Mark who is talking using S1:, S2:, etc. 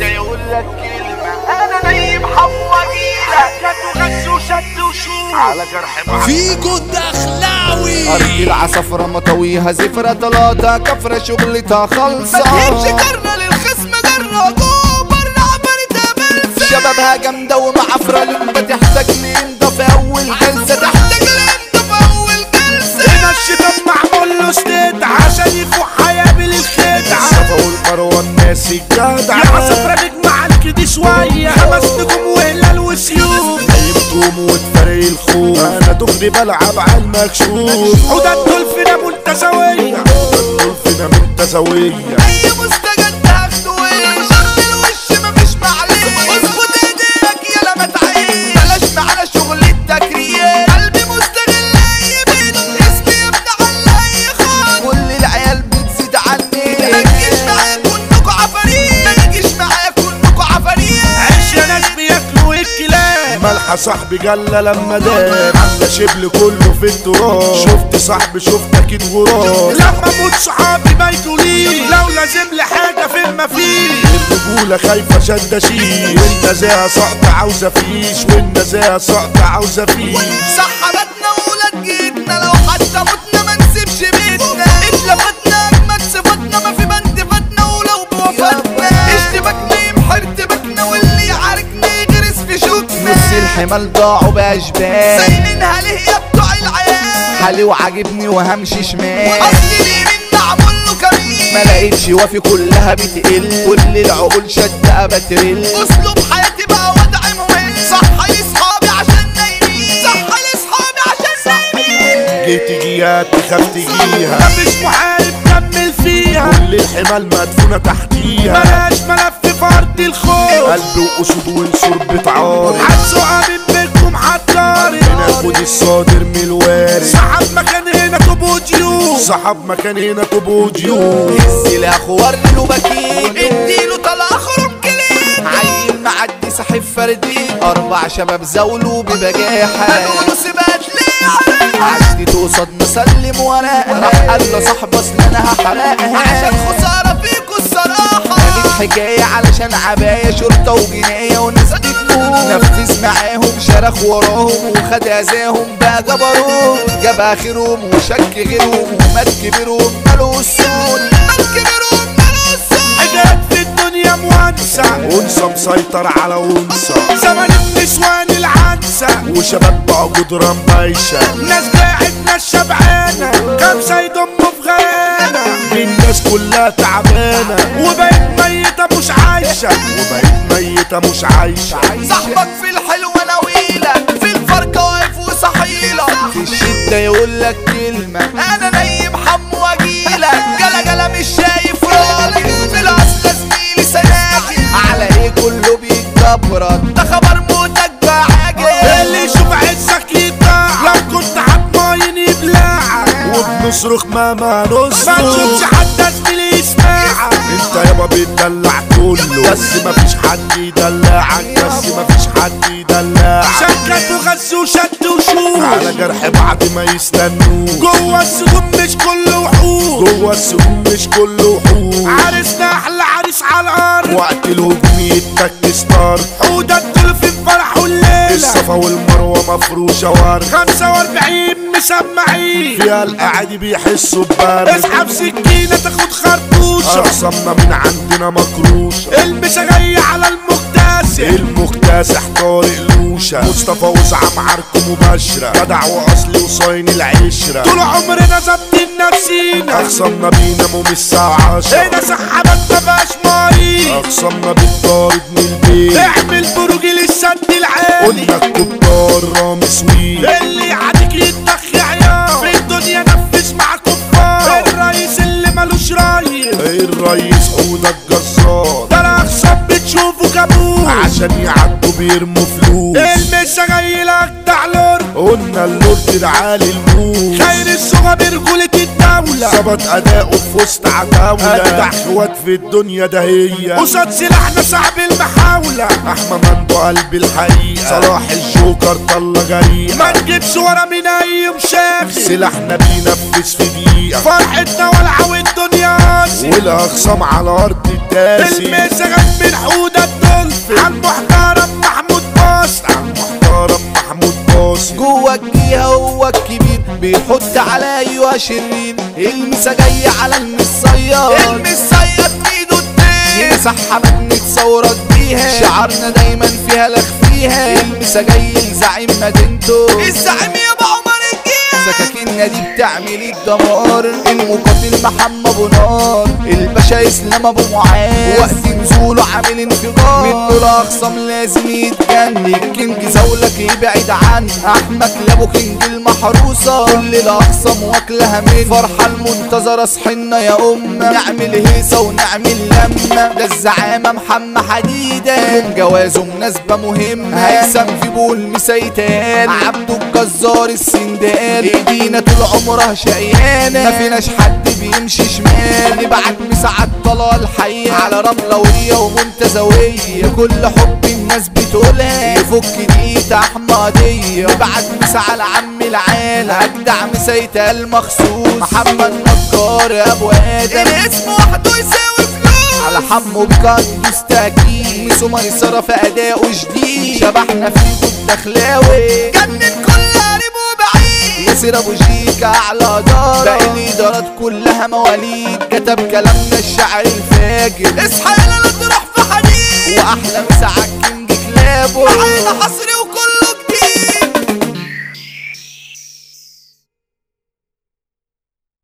S1: ده يقول لك كلمة أنا نايم حواجيلك شد وغش وشد وشوف على جرح بعض
S2: فيجو الدخلاوي
S3: أرض العصفرة مطويها زفرة طلاطة كفرة شغلتها خلصة
S2: تهمش كرنا للخصم جرة جوه برا عبرتها بلسة
S3: شبابها جامدة ومعفرة لمبة تحتاج
S4: الخوف. انا دغري بلعب على المكشوف. حوضة الدولفينة منتزوية حوضة الدولفينة منتزوية صاحبي جلة لما داب عاملة شبل كله في التراب. شفت صاحبي شفت اكيد غراب. لما اموت صحابي ما يجوليش لو لازم لي حاجة في المفيش. الرجولة خايفة شدة شيش. والنزاهة سقط عاوزة فيش. والنزاهة سقط عاوزة فيش.
S2: سحبتنا وولاد جيتنا لو حتى متنا
S3: نص الحمال ضاعوا بأشبال
S2: سايلينها ليه يا بتوع العيال؟
S3: حالي وعاجبني وهمشي شمال.
S2: اصل اليمين معمول له كمين
S3: ما لقيتش وافي كلها بتقل كل العقول شدة بترل
S2: اسلوب حياتي بقى وضع مهم صح لاصحابي عشان نايمين. صح لاصحابي عشان نايمين.
S4: جيت جيات تخاف تجيها. مفيش محارب كمل فيها. كل الحمال مدفونة تحتيها. ملاش ملف في ارض الخوف. قلب بتعارض هتسوقها من بينكم حتاري بناخد الصادر من الوارد صحاب مكان هنا تبوديو صحاب مكان هنا تبوديو
S3: هز لاخوار له بكين
S2: اديله طلع خرم كليب
S3: عيل معدي ساحب فردين اربع شباب زولوا ببجاحة.
S2: قالوا سبات ليه عليا
S3: عدت قصاد مسلم ورقة راح قال له صاحب اصل انا هحرقها
S2: عشان فيكوا
S3: حكاية علشان عباية شرطة وجناية وناس بتموت نفذ معاهم شرخ وراهم وخد اذاهم بقى جبروت جاب اخرهم وشك غيرهم ومات كبيرهم. مالوا السود.
S2: مال كبروا مالوا الصوت
S4: حاجات في الدنيا موانسة أنثى مسيطر على أنثى زمن النسوان العنسة وشباب بقى جدران بايشة. ناس باعت ناس شبعانة كلها تعبانة. وبقت ميتة مش عايشة. وبقت ميتة مش عايشة.
S2: صاحبك في الحلوة نويلة في الفرقة واقف وصحيلة.
S3: في الشدة يقول لك كلمة.
S2: انا نايم حمو واجيلة جلا جلا مش شايف راجل. في الاصل زميلي سناجل
S3: على ايه كله بيتجبرك
S2: ده خبر موتك بعاجل.
S4: اللي يشوف عزك يطاع لو كنت حطماين يبلعك. وبنصرخ ما ما نصرخ. ما تشوفش حد يابا بتدلع كله بس مفيش حد يدلعك بس مفيش حد يدلعك شكت وغز وشد وشوش على جرح بعد ما يستنوا جوه السجون مش كله وحوش جوه السجون مش كله وحوش عرسنا احلى عريس على الارض وقت الهجوم يتك ستار حوده الدولفين فرح الليله الصفا والمروه مفروشه ورد 45 مسمعين فيها الاعادي بيحسوا ببرد اسحب سكينه تاخد خرطوشه اقسمنا من عندنا مكروشه المسا جاي على المكتسح المكتسح طارق لوشه مصطفى وسعى معاركه مباشره جدع واصلي وصاين العشره طول عمرنا ظابطين نفسينا. اقسمنا بيناموا من الساعه 10 هنا سحبت مبقاش مريض اقسمنا بالطارد من البيت. اعمل بروج للسد العالي. قلنا الكبار رامي سويت. اللي يعديك فلوس المسا جاي لك تعلر. قلنا اللورد العالي الموت خير الصغى برجولة الدولة ظبط أداؤه في وسط عتاولة. أجدع اخوات في الدنيا ده هي قصاد سلاحنا صعب المحاولة. أحمى مندو قلب الحقيقة صلاح الجوكر طلة جريئة ما نجيبش ورا من أي مشاغل سلاحنا بينفذ في دقيقة. فرحتنا والعة والدنيا والأخصام على أرض الداسي. المسا
S3: شرير المسا جاي على المصياد
S2: المصيد ايده التاني
S3: يمسحها ما نتصورك بيها شعارنا دايما فيها لخ فيها. المسا جاي لزعيم مدينته
S2: الزعيم يابا عمر الجيل.
S3: سكاكيننا دي بتعمل الدمار. المقاتل محمد ابو نار. الباشا اسلام ابو معاذ. وقت نزوله عامل انفجار منه الاخصام لازم يتجنن الكينج زولك يبعد عنه احمد لابو كينج المحروسه كل الاخصام واكلها من فرحه المنتظره صحنا يا امه نعمل هيصه ونعمل لمه ده الزعامه محمد حديده جوازه مناسبه مهمه هيثم في بول مسيتان عبده الجزار السندان. ايدينا طول عمرها شقيانه ما فيناش حد بيمشي شمال نبعت مساعد طلال الحقيقه على رملويه ومنتزويه بكل حب الناس بتقولها يفك دقيقة احمديه نبعت مسا على عم العالم اجدع مسيتها المخصوص. محمد نجار ابو ادم
S2: الاسم وحده يساوي فلوس.
S3: على حمو بكات مستكين ميسو ميسرة في أداؤه جديد. شبحنا فيه الدخلاوي
S2: جنن كل قريب
S3: أبو شيكا أعلى دار باقي الإدارات كلها مواليد. كتب كلامنا الشعر الفاجر.
S2: اصحى يلا لا تروح في حديد
S3: وأحلى مسا عالكينج كلابو.
S2: معانا حصري